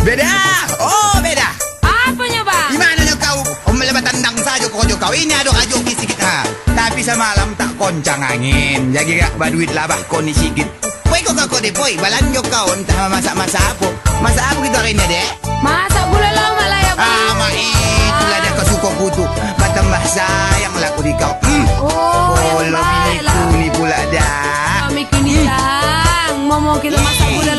Beda! Oh, beda! Apanya bang? Gimana nyo kau? Om melebat tendang saja kau kau. Ini ada kajo sikit ha. Tapi semalam tak koncang angin. Jadi gak baduit labah kau ni sikit. Poi kau kau deh poi. Balan jo kau entah masak-masak apa. Masak apa kita hari ini dek? Masak gula lama lah ya bang. Ah, mak itulah dia kau suka kutu. Matambah sayang lah aku di kau. Hmm. Oh, yang Oh, lebih baik lah. ni pula dah. Kami kini bang. Mau mau kita masak gula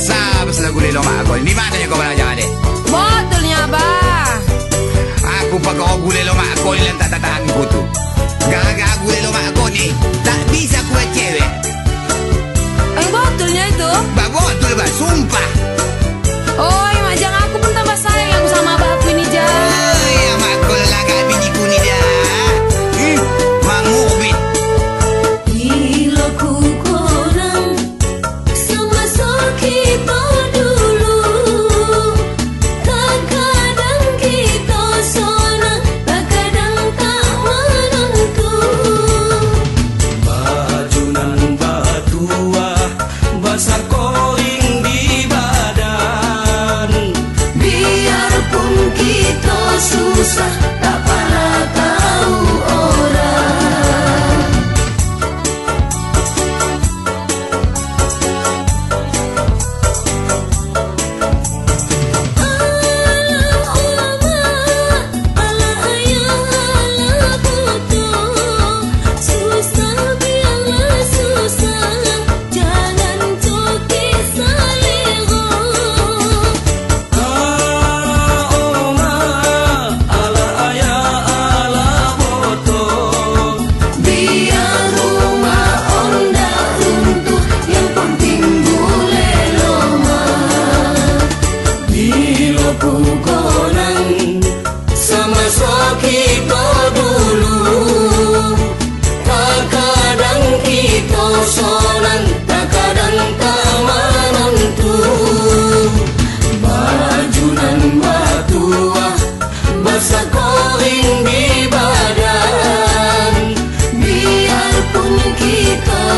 sab sab guli lo mago mi mate yo cobra yale moto ni aba aku pakai ko guli lo mago aku tu. kutu gaga guli lo mago ni. Tak bisa ku cewek.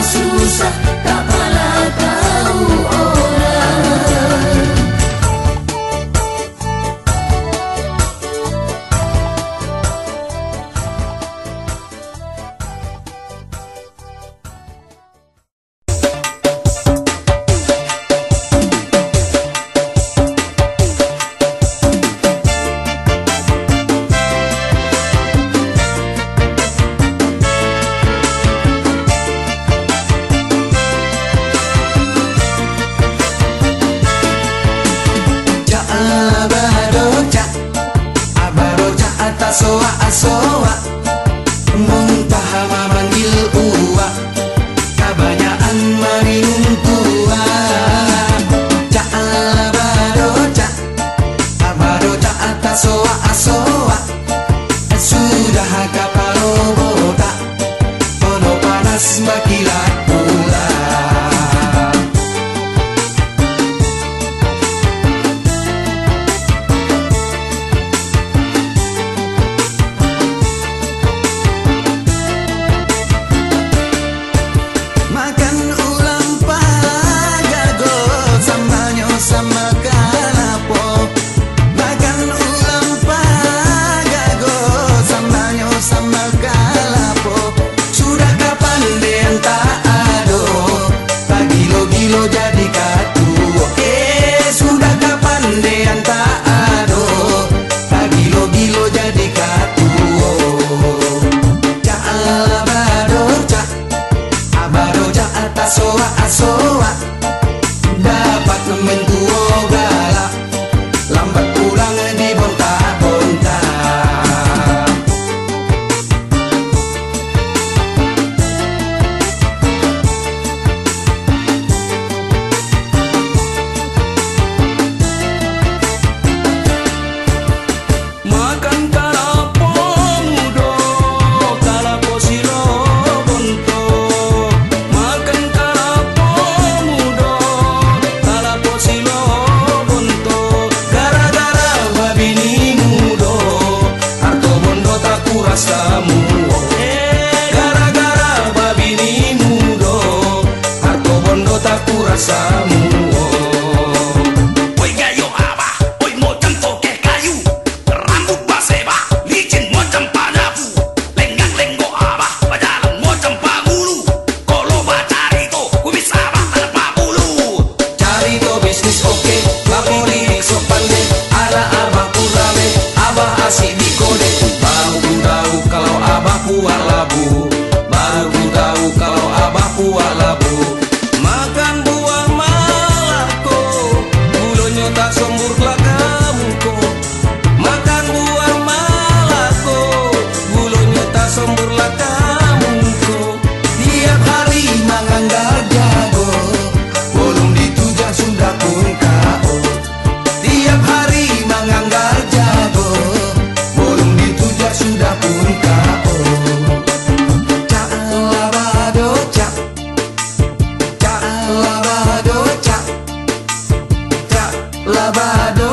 Kita bersama bado